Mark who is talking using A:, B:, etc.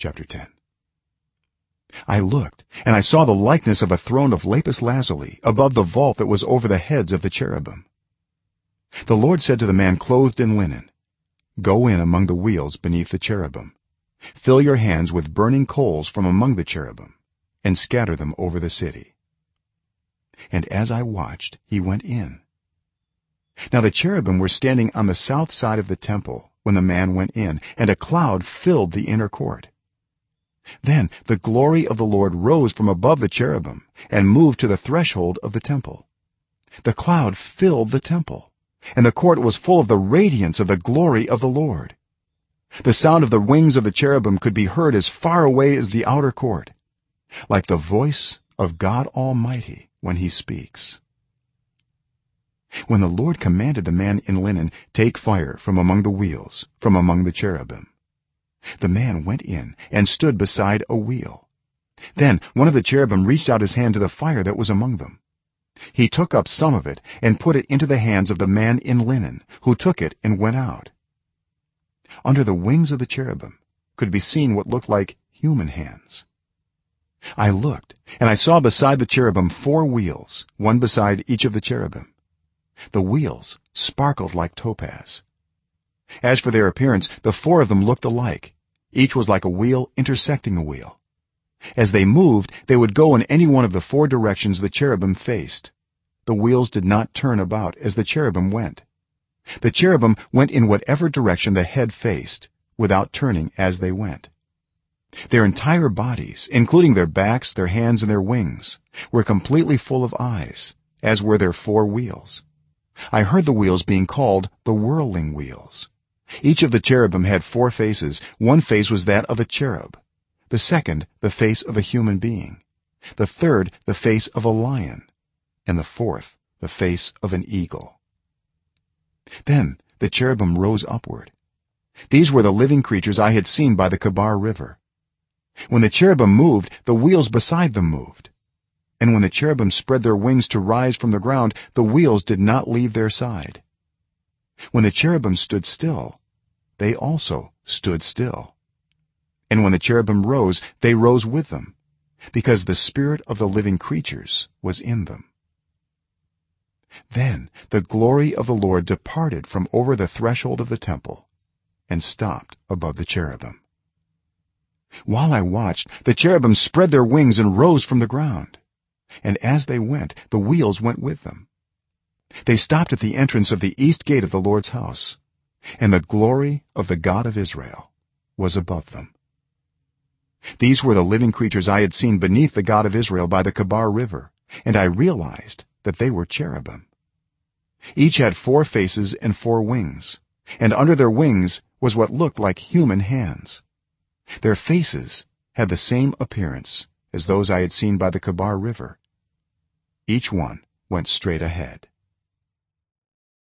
A: chapter 10 i looked and i saw the likeness of a throne of lapis lazuli above the vault that was over the heads of the cherubim. The lord said to the man clothed in linen go in among the wheels beneath the cherubim. Fill your hands with burning coals from among the cherubim and scatter them over the city. And as i watched he went in. Now the cherubim were standing on the south side of the temple when the man went in and a cloud filled the inner court then the glory of the lord rose from above the cherubim and moved to the threshold of the temple. The cloud filled the temple and the court was full of the radiance of the glory of the lord. The sound of the wings of the cherubim could be heard as far away as the outer court like the voice of god almighty when he speaks. When the lord commanded the man in linen take fire from among the wheels from among the cherubim the man went in and stood beside a wheel. Then one of the cherubim reached out his hand to the fire that was among them. He took up some of it and put it into the hands of the man in linen who took it and went out. Under the wings of the cherubim could be seen what looked like human hands. I looked and i saw beside the cherubim four wheels one beside each of the cherubim. The wheels sparkled like topaz. As for their appearance the four of them looked alike each was like a wheel intersecting a wheel. As they moved they would go in any one of the four directions the cherubim faced. The wheels did not turn about as the cherubim went. The cherubim went in whatever direction the head faced without turning as they went. Their entire bodies including their backs their hands and their wings were completely full of eyes as were their four wheels. I heard the wheels being called the whirling wheels each of the cherubim had four faces. One face was that of a cherub. The second the face of a human being. The third the face of a lion. And the fourth the face of an eagle. Then the cherubim rose upward. These were the living creatures i had seen by the kebar river. When the cherubim moved the wheels beside them moved. And when the cherubim spread their wings to rise from the ground the wheels did not leave their side when the cherubim stood still they also stood still. And when the cherubim rose they rose with them because the spirit of the living creatures was in them. Then the glory of the lord departed from over the threshold of the temple and stopped above the cherubim. While i watched the cherubim spread their wings and rose from the ground. And as they went the wheels went with them they stopped at the entrance of the east gate of the lord's house and the glory of the god of israel was above them. These were the living creatures i had seen beneath the god of israel by the kebar river and i realized that they were cherubim. Each had four faces and four wings and under their wings was what looked like human hands. Their faces had the same appearance as those i had seen by the kebar river. Each one went straight ahead